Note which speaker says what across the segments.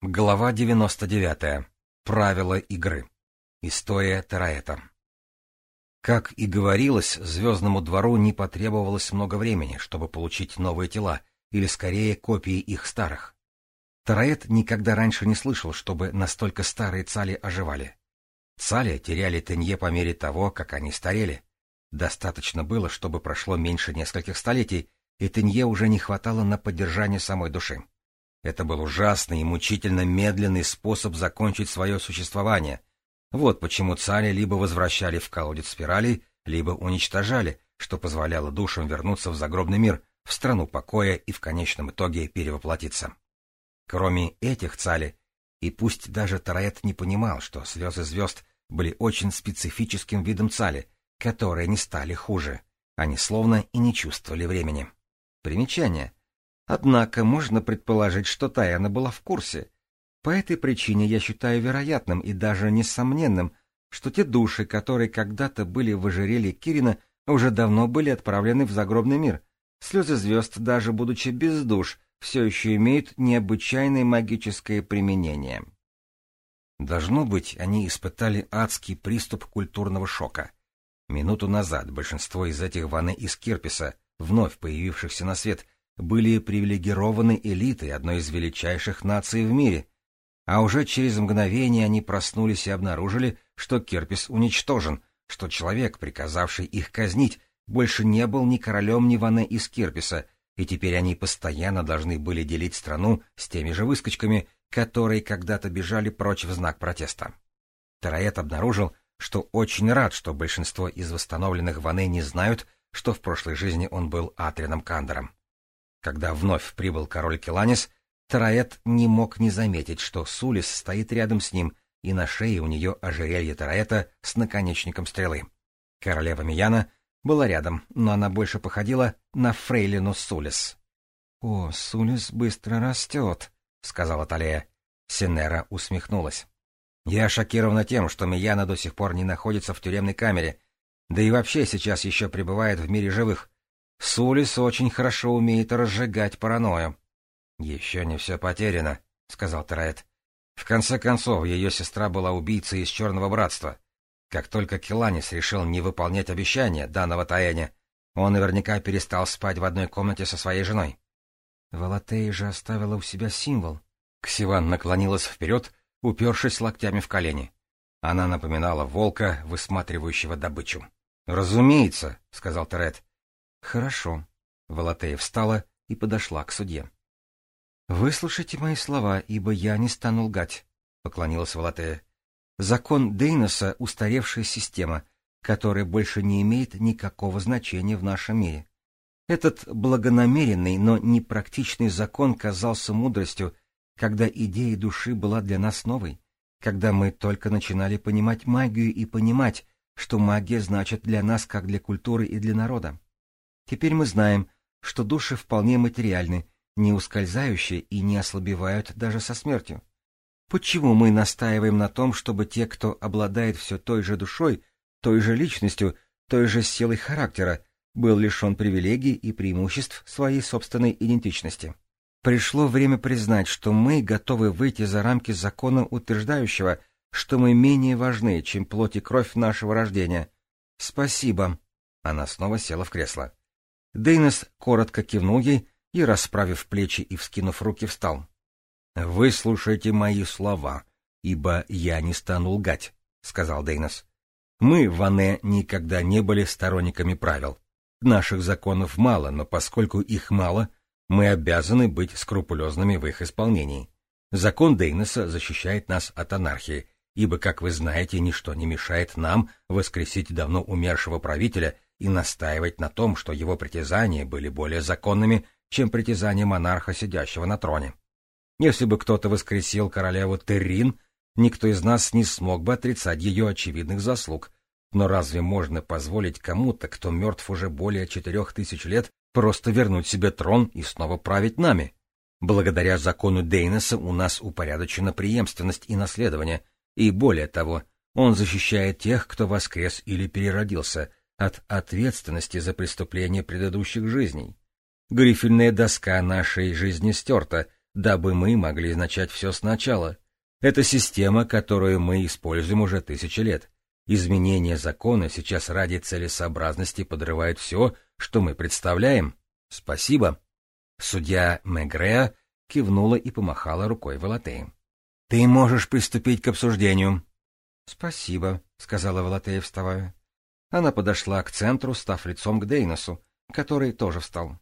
Speaker 1: Глава 99. Правила игры. История Тараэта. Как и говорилось, Звездному двору не потребовалось много времени, чтобы получить новые тела, или скорее копии их старых. Тараэт никогда раньше не слышал, чтобы настолько старые цали оживали. Цали теряли тенье по мере того, как они старели. Достаточно было, чтобы прошло меньше нескольких столетий, и тенье уже не хватало на поддержание самой души. Это был ужасный и мучительно медленный способ закончить свое существование. Вот почему цари либо возвращали в колодец спиралей, либо уничтожали, что позволяло душам вернуться в загробный мир, в страну покоя и в конечном итоге перевоплотиться. Кроме этих цали, и пусть даже Тараэт не понимал, что слезы звезд были очень специфическим видом цали, которые не стали хуже, они словно и не чувствовали времени. Примечание — Однако можно предположить, что Таяна была в курсе. По этой причине я считаю вероятным и даже несомненным, что те души, которые когда-то были в ожерелье Кирина, уже давно были отправлены в загробный мир. Слезы звезд, даже будучи без душ, все еще имеют необычайное магическое применение. Должно быть, они испытали адский приступ культурного шока. Минуту назад большинство из этих ванны из Кирписа, вновь появившихся на свет, были привилегированы элитой одной из величайших наций в мире, а уже через мгновение они проснулись и обнаружили, что Керпис уничтожен, что человек, приказавший их казнить, больше не был ни королем ни Ниване из Кирписа, и теперь они постоянно должны были делить страну с теми же выскочками, которые когда-то бежали прочь в знак протеста. Тараэт обнаружил, что очень рад, что большинство из восстановленных Ване не знают, что в прошлой жизни он был Атрином Кандером. Когда вновь прибыл король Келанис, Тараэт не мог не заметить, что Сулис стоит рядом с ним, и на шее у нее ожерелье Тараэта с наконечником стрелы. Королева Мияна была рядом, но она больше походила на фрейлину Сулис. — О, Сулис быстро растет, — сказала Талея. Синера усмехнулась. «Я шокирована тем, что Мияна до сих пор не находится в тюремной камере, да и вообще сейчас еще пребывает в мире живых. Сулис очень хорошо умеет разжигать паранойю. «Еще не все потеряно», — сказал Тараэт. «В конце концов, ее сестра была убийцей из Черного Братства. Как только Келанис решил не выполнять обещание данного Таэне, он наверняка перестал спать в одной комнате со своей женой». Валатея же оставила у себя символ. Ксиван наклонилась вперед, упершись локтями в колени. Она напоминала волка, высматривающего добычу. «Разумеется», — сказал Тарет. «Хорошо». Волотея встала и подошла к судье. «Выслушайте мои слова, ибо я не стану лгать», — поклонилась Волотея. «Закон Дейноса — устаревшая система, которая больше не имеет никакого значения в нашем мире. Этот благонамеренный, но непрактичный закон казался мудростью, когда идея души была для нас новой, когда мы только начинали понимать магию и понимать, что магия значит для нас как для культуры и для народа. Теперь мы знаем, что души вполне материальны, не ускользающие и не ослабевают даже со смертью. Почему мы настаиваем на том, чтобы те, кто обладает все той же душой, той же личностью, той же силой характера, был лишен привилегий и преимуществ своей собственной идентичности? Пришло время признать, что мы готовы выйти за рамки закона, утверждающего, что мы менее важны, чем плоть и кровь нашего рождения. Спасибо. Она снова села в кресло. Дейнес коротко кивнул ей и, расправив плечи и вскинув руки, встал. — Вы слушайте мои слова, ибо я не стану лгать, — сказал Дейнес. — Мы, Ване, никогда не были сторонниками правил. Наших законов мало, но поскольку их мало, мы обязаны быть скрупулезными в их исполнении. Закон Дейнеса защищает нас от анархии, ибо, как вы знаете, ничто не мешает нам воскресить давно умершего правителя — и настаивать на том, что его притязания были более законными, чем притязания монарха, сидящего на троне. Если бы кто-то воскресил королеву Террин, никто из нас не смог бы отрицать ее очевидных заслуг. Но разве можно позволить кому-то, кто мертв уже более четырех тысяч лет, просто вернуть себе трон и снова править нами? Благодаря закону Дейнеса у нас упорядочена преемственность и наследование, и более того, он защищает тех, кто воскрес или переродился, от ответственности за преступления предыдущих жизней. Грифельная доска нашей жизни стерта, дабы мы могли начать все сначала. Это система, которую мы используем уже тысячи лет. Изменение закона сейчас ради целесообразности подрывает все, что мы представляем. Спасибо. Судья Мегреа кивнула и помахала рукой Волотеем. — Ты можешь приступить к обсуждению. — Спасибо, — сказала Волотея, вставая. Она подошла к центру, став лицом к Дейносу, который тоже встал.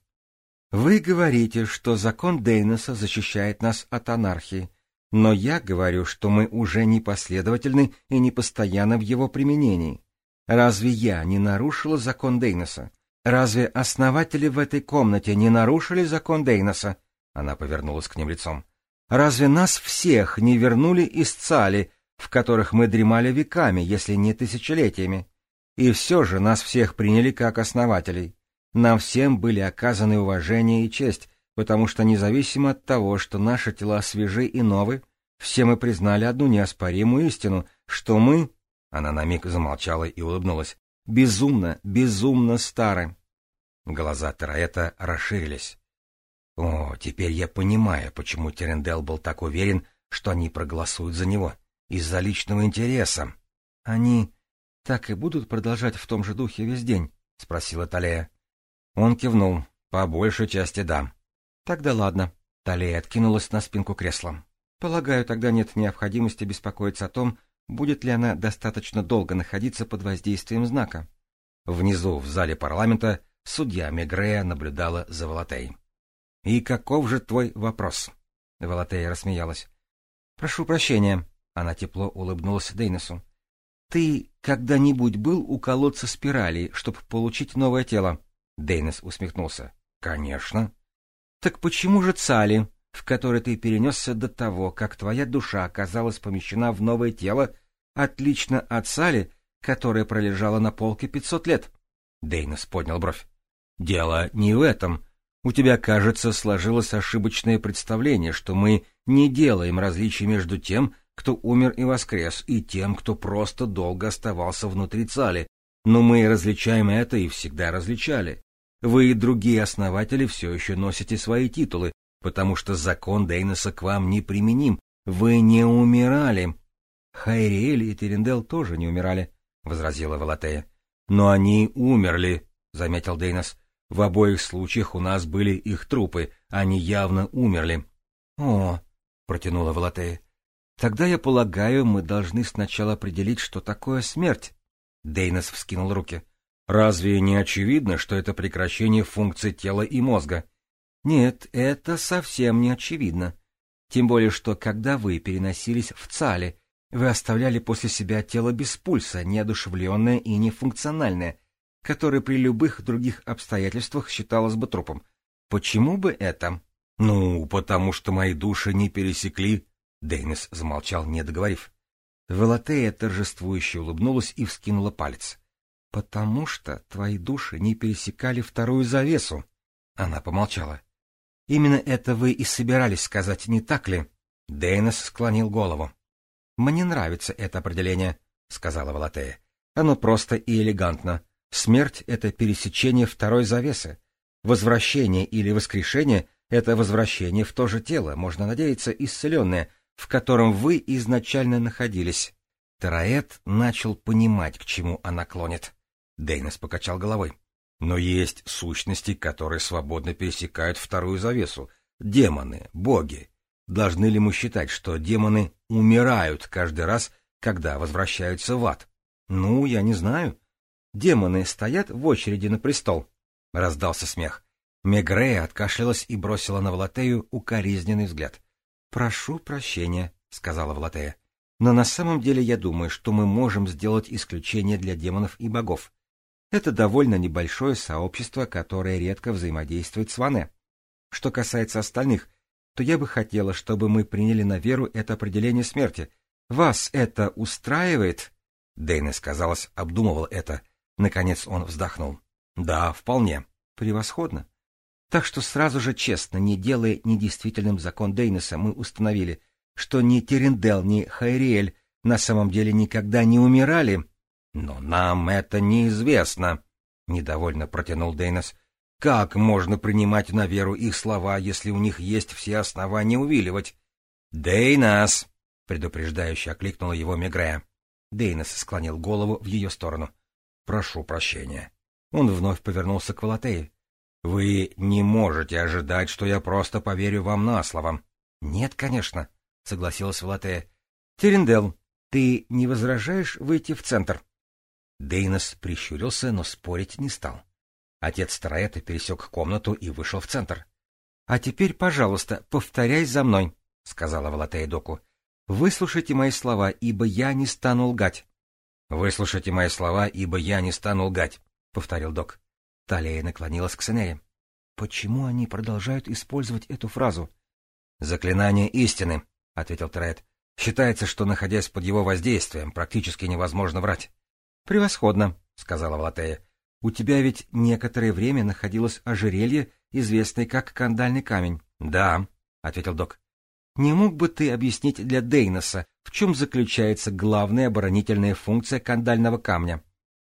Speaker 1: «Вы говорите, что закон Дейноса защищает нас от анархии, но я говорю, что мы уже непоследовательны и непостоянны в его применении. Разве я не нарушила закон Дейноса? Разве основатели в этой комнате не нарушили закон Дейноса?» Она повернулась к ним лицом. «Разве нас всех не вернули из цали, в которых мы дремали веками, если не тысячелетиями?» И все же нас всех приняли как основателей. Нам всем были оказаны уважение и честь, потому что независимо от того, что наши тела свежи и новы, все мы признали одну неоспоримую истину, что мы... Она на миг замолчала и улыбнулась. «Безумно, безумно стары!» Глаза Тараэта расширились. «О, теперь я понимаю, почему Терендел был так уверен, что они проголосуют за него. Из-за личного интереса. Они...» так и будут продолжать в том же духе весь день? — спросила Талея. Он кивнул. — По большей части да. — Тогда ладно. Талея откинулась на спинку кресла. — Полагаю, тогда нет необходимости беспокоиться о том, будет ли она достаточно долго находиться под воздействием знака. Внизу, в зале парламента, судья Мегрея наблюдала за Волотей. — И каков же твой вопрос? — Волотея рассмеялась. — Прошу прощения. Она тепло улыбнулась Дейнесу. — Ты когда-нибудь был у колодца спирали, чтобы получить новое тело? Дейнес усмехнулся. Конечно. Так почему же Цали, в который ты перенесся до того, как твоя душа оказалась помещена в новое тело, отлично от Цали, которая пролежала на полке пятьсот лет? Дейнес поднял бровь. Дело не в этом. У тебя, кажется, сложилось ошибочное представление, что мы не делаем различий между тем, кто умер и воскрес, и тем, кто просто долго оставался внутри цали, но мы различаем это и всегда различали. Вы и другие основатели все еще носите свои титулы, потому что закон Дейнеса к вам не применим. Вы не умирали. Хайриэль и Терендел тоже не умирали, — возразила Валатея. — Но они умерли, — заметил Дейнес. — В обоих случаях у нас были их трупы, они явно умерли. — О, — протянула Валатея, Тогда, я полагаю, мы должны сначала определить, что такое смерть. Дейнес вскинул руки. Разве не очевидно, что это прекращение функций тела и мозга? Нет, это совсем не очевидно. Тем более, что когда вы переносились в ЦАЛе, вы оставляли после себя тело без пульса, неодушевленное и нефункциональное, которое при любых других обстоятельствах считалось бы трупом. Почему бы это? Ну, потому что мои души не пересекли Деннис замолчал, не договорив. Велатея торжествующе улыбнулась и вскинула палец. — Потому что твои души не пересекали вторую завесу. Она помолчала. — Именно это вы и собирались сказать, не так ли? Деннис склонил голову. — Мне нравится это определение, — сказала Велатея. — Оно просто и элегантно. Смерть — это пересечение второй завесы. Возвращение или воскрешение — это возвращение в то же тело, можно надеяться, исцеленное — в котором вы изначально находились. Тараэт начал понимать, к чему она клонит. Дейнес покачал головой. Но есть сущности, которые свободно пересекают вторую завесу. Демоны, боги. Должны ли мы считать, что демоны умирают каждый раз, когда возвращаются в ад? Ну, я не знаю. Демоны стоят в очереди на престол. Раздался смех. Мегрея откашлялась и бросила на Валатею укоризненный взгляд. «Прошу прощения», — сказала Влатея. «Но на самом деле я думаю, что мы можем сделать исключение для демонов и богов. Это довольно небольшое сообщество, которое редко взаимодействует с Ване. Что касается остальных, то я бы хотела, чтобы мы приняли на веру это определение смерти. Вас это устраивает?» Дейнес, казалось, обдумывал это. Наконец он вздохнул. «Да, вполне. Превосходно. Так что сразу же честно, не делая недействительным закон Дейнеса, мы установили, что ни Терендел, ни Хайриэль на самом деле никогда не умирали. Но нам это неизвестно, — недовольно протянул Дейнес. Как можно принимать на веру их слова, если у них есть все основания увиливать? — Дейнас! — предупреждающе окликнула его Мегрея. Дейнес склонил голову в ее сторону. — Прошу прощения. Он вновь повернулся к Волотею. Вы не можете ожидать, что я просто поверю вам на слово. Нет, конечно, согласилась Влатея. Терендел, ты не возражаешь выйти в центр? Дейнос прищурился, но спорить не стал. Отец Тараэта пересек комнату и вышел в центр. — А теперь, пожалуйста, повторяй за мной, — сказала Валатея Доку. — Выслушайте мои слова, ибо я не стану лгать. — Выслушайте мои слова, ибо я не стану лгать, — повторил Док. Талия наклонилась к Сенере. «Почему они продолжают использовать эту фразу?» «Заклинание истины», — ответил Трайт. «Считается, что, находясь под его воздействием, практически невозможно врать». «Превосходно», — сказала Влатея. «У тебя ведь некоторое время находилось ожерелье, известное как кандальный камень». «Да», — ответил док. «Не мог бы ты объяснить для Дейноса, в чем заключается главная оборонительная функция кандального камня?»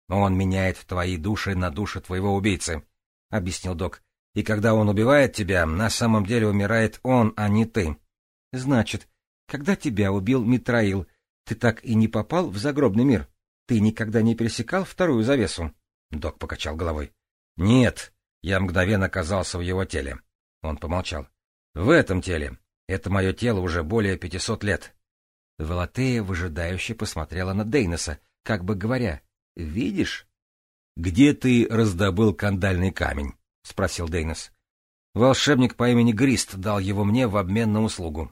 Speaker 1: «Он меняет твои души на души твоего убийцы», — объяснил док. «И когда он убивает тебя, на самом деле умирает он, а не ты». «Значит, когда тебя убил Митраил, ты так и не попал в загробный мир? Ты никогда не пересекал вторую завесу?» Док покачал головой. «Нет, я мгновенно оказался в его теле». Он помолчал. «В этом теле. Это мое тело уже более пятисот лет». Волотея выжидающе посмотрела на Дейнеса, как бы говоря, «Видишь?» «Где ты раздобыл кандальный камень?» — спросил Дейнес. «Волшебник по имени Грист дал его мне в обмен на услугу».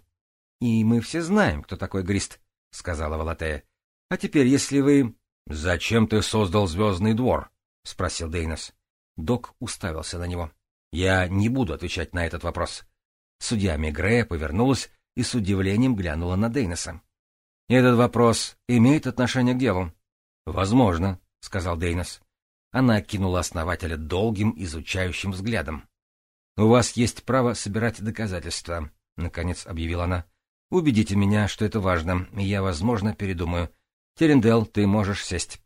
Speaker 1: «И мы все знаем, кто такой Грист», — сказала Валатея. «А теперь, если вы...» «Зачем ты создал Звездный двор?» — спросил Дейнес. Док уставился на него. «Я не буду отвечать на этот вопрос». Судья Мегре повернулась и с удивлением глянула на Дейнеса. «Этот вопрос имеет отношение к делу?» «Возможно», — сказал Дейнос. Она кинула основателя долгим, изучающим взглядом. «У вас есть право собирать доказательства», — наконец объявила она. «Убедите меня, что это важно, и я, возможно, передумаю. Терендел, ты можешь сесть».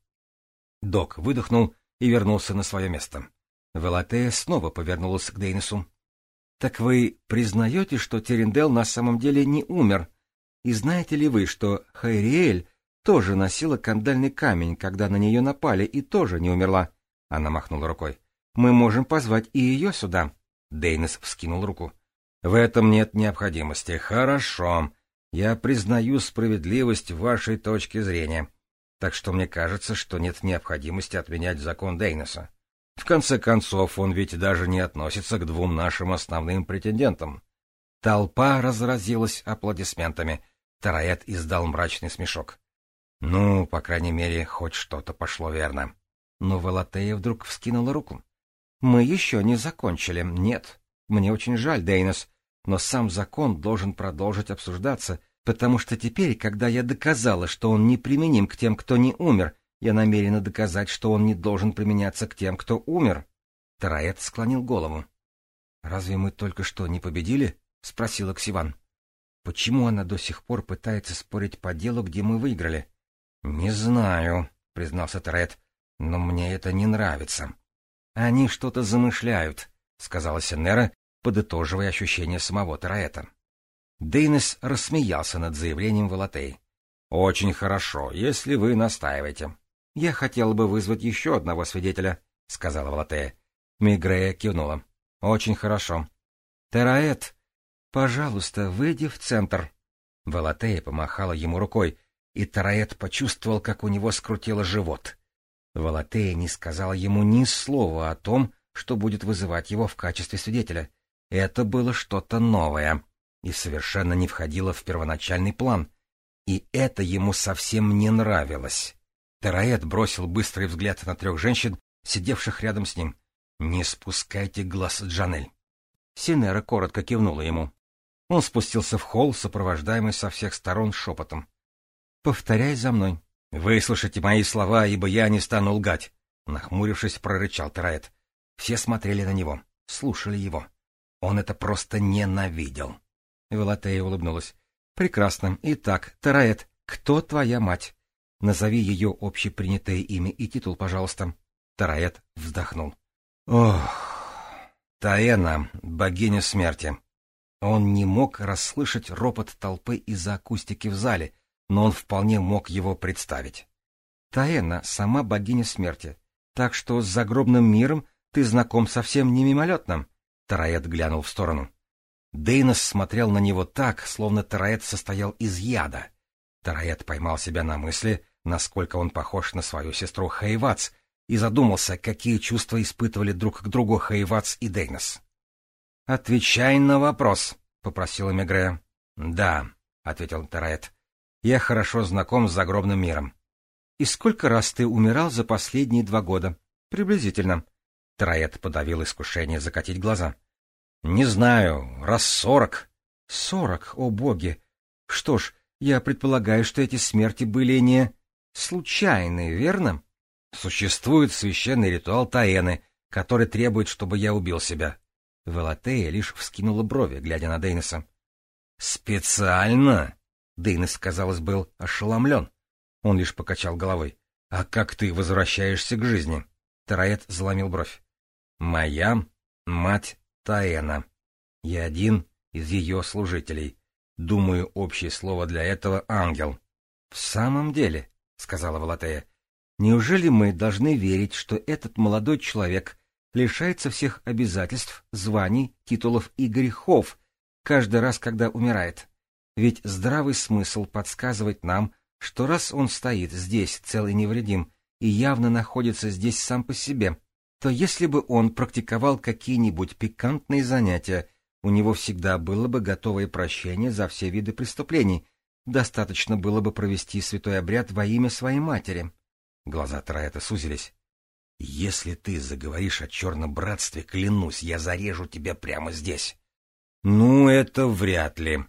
Speaker 1: Док выдохнул и вернулся на свое место. Велатея снова повернулась к Дейнису. «Так вы признаете, что Терендел на самом деле не умер? И знаете ли вы, что Хайриэль тоже носила кандальный камень, когда на нее напали, и тоже не умерла. Она махнула рукой. «Мы можем позвать и ее сюда». Дейнес вскинул руку. «В этом нет необходимости. Хорошо. Я признаю справедливость вашей точки зрения. Так что мне кажется, что нет необходимости отменять закон Дейнеса. В конце концов, он ведь даже не относится к двум нашим основным претендентам». Толпа разразилась аплодисментами. Тараэт издал мрачный смешок. Ну, по крайней мере, хоть что-то пошло верно. Но Волотея вдруг вскинула руку. «Мы еще не закончили. Нет. Мне очень жаль, Дейнос, но сам закон должен продолжить обсуждаться, потому что теперь, когда я доказала, что он не применим к тем, кто не умер, я намерена доказать, что он не должен применяться к тем, кто умер». Тараэт склонил голову. «Разве мы только что не победили?» — спросила Ксиван. «Почему она до сих пор пытается спорить по делу, где мы выиграли?» «Не знаю», — признался Тред, — «но мне это не нравится». «Они что-то замышляют», — сказала Сенера, подытоживая ощущение самого Тараэта. Дейнес рассмеялся над заявлением Волотей. «Очень хорошо, если вы настаиваете». «Я хотел бы вызвать еще одного свидетеля», — сказала Волотея. Мигрея кивнула. «Очень хорошо». «Тераэт, пожалуйста, выйди в центр». Волотея помахала ему рукой, и Тараэт почувствовал, как у него скрутило живот. Валатея не сказала ему ни слова о том, что будет вызывать его в качестве свидетеля. Это было что-то новое и совершенно не входило в первоначальный план. И это ему совсем не нравилось. Тараэт бросил быстрый взгляд на трех женщин, сидевших рядом с ним. «Не спускайте глаз, Джанель!» Синера коротко кивнула ему. Он спустился в холл, сопровождаемый со всех сторон шепотом. Повторяй за мной. — Выслушайте мои слова, ибо я не стану лгать, — нахмурившись, прорычал Терает. Все смотрели на него, слушали его. Он это просто ненавидел. Велатея улыбнулась. — Прекрасно. Итак, Терает, кто твоя мать? Назови ее общепринятое имя и титул, пожалуйста. Тараэт вздохнул. Ох, Таэна, богиня смерти. Он не мог расслышать ропот толпы из-за акустики в зале, но он вполне мог его представить. Таэна — сама богиня смерти, так что с загробным миром ты знаком совсем не мимолетным. Тараэт глянул в сторону. Дейнос смотрел на него так, словно Тараэт состоял из яда. Тараэт поймал себя на мысли, насколько он похож на свою сестру Хайвац, и задумался, какие чувства испытывали друг к другу Хайвац и Дейнос. «Отвечай на вопрос», — попросила Мегре. «Да», — ответил Тараэт. Я хорошо знаком с загробным миром. И сколько раз ты умирал за последние два года? Приблизительно. Троэт подавил искушение закатить глаза. Не знаю, раз сорок. Сорок, о боги! Что ж, я предполагаю, что эти смерти были не случайные, верно? Существует священный ритуал Таэны, который требует, чтобы я убил себя. Велатея лишь вскинула брови, глядя на Дейниса. Специально? Дейнес, казалось, был ошеломлен. Он лишь покачал головой. «А как ты возвращаешься к жизни?» Тараэт заломил бровь. «Моя мать Таэна. Я один из ее служителей. Думаю, общее слово для этого — ангел». «В самом деле», — сказала Валатея, — «неужели мы должны верить, что этот молодой человек лишается всех обязательств, званий, титулов и грехов каждый раз, когда умирает?» ведь здравый смысл подсказывает нам, что раз он стоит здесь цел и невредим и явно находится здесь сам по себе, то если бы он практиковал какие-нибудь пикантные занятия, у него всегда было бы готовое прощение за все виды преступлений, достаточно было бы провести святой обряд во имя своей матери. Глаза Траэта сузились. — Если ты заговоришь о черном братстве, клянусь, я зарежу тебя прямо здесь. — Ну, это вряд ли,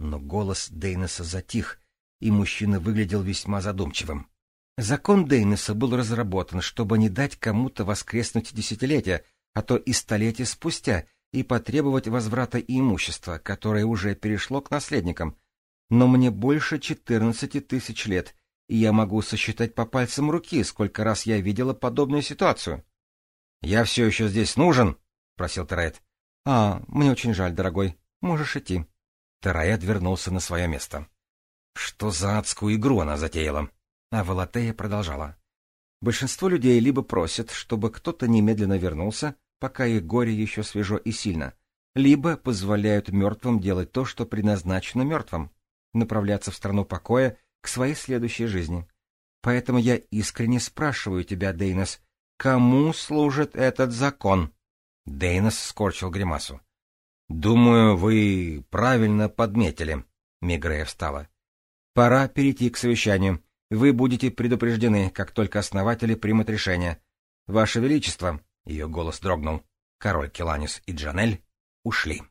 Speaker 1: но голос Дейнеса затих, и мужчина выглядел весьма задумчивым. Закон Дейнеса был разработан, чтобы не дать кому-то воскреснуть десятилетия, а то и столетия спустя, и потребовать возврата имущества, которое уже перешло к наследникам. Но мне больше четырнадцати тысяч лет, и я могу сосчитать по пальцам руки, сколько раз я видела подобную ситуацию. — Я все еще здесь нужен? — просил Тарет. — А, мне очень жаль, дорогой. Можешь идти. Тараят вернулся на свое место. Что за адскую игру она затеяла? А Валатея продолжала. Большинство людей либо просят, чтобы кто-то немедленно вернулся, пока их горе еще свежо и сильно, либо позволяют мертвым делать то, что предназначено мертвым, направляться в страну покоя к своей следующей жизни. Поэтому я искренне спрашиваю тебя, Дейнос, кому служит этот закон? Дейнос скорчил гримасу. Думаю, вы правильно подметили. Мигрея встала. Пора перейти к совещанию. Вы будете предупреждены, как только основатели примут решение. Ваше Величество, ее голос дрогнул. Король Келанис и Джанель ушли.